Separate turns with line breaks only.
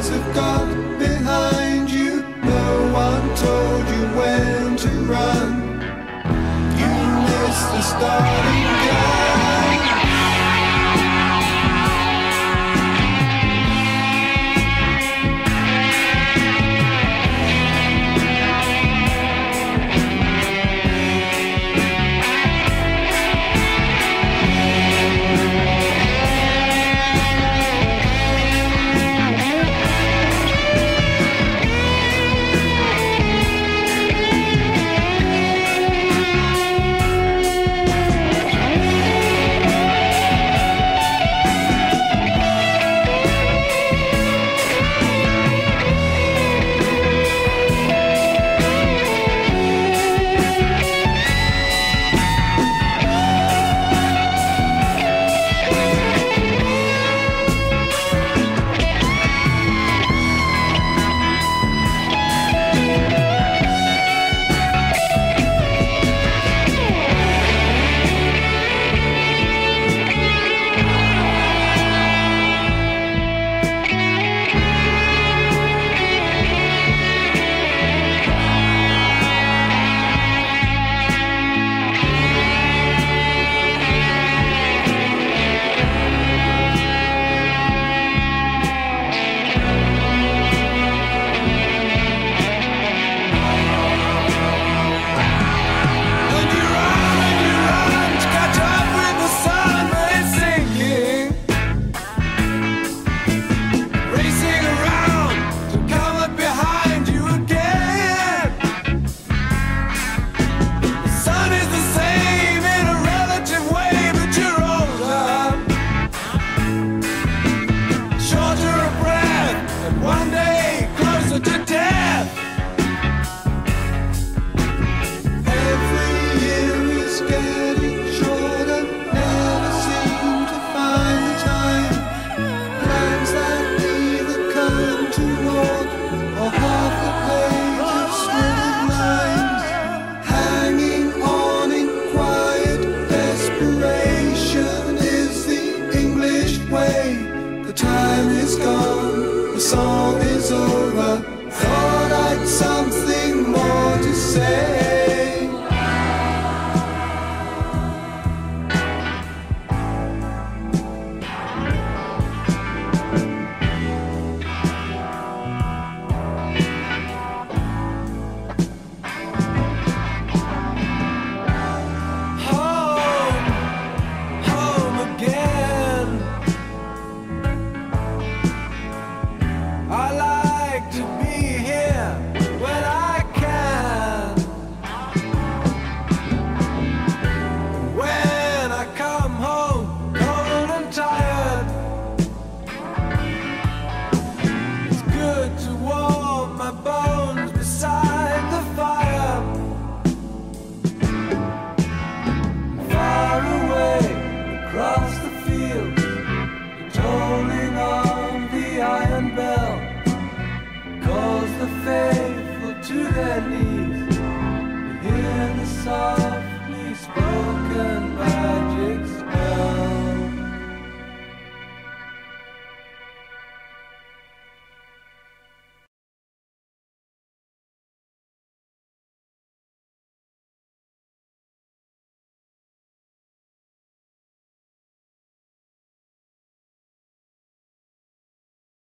years have gone behind you. No one told you when to run. You missed the. one day closer to death. Every year is getting shorter, never seem to find the time. Plans that come or lines, hanging on in quiet desperation is the English way. The time is gone song. knees, hear the softly spoken by.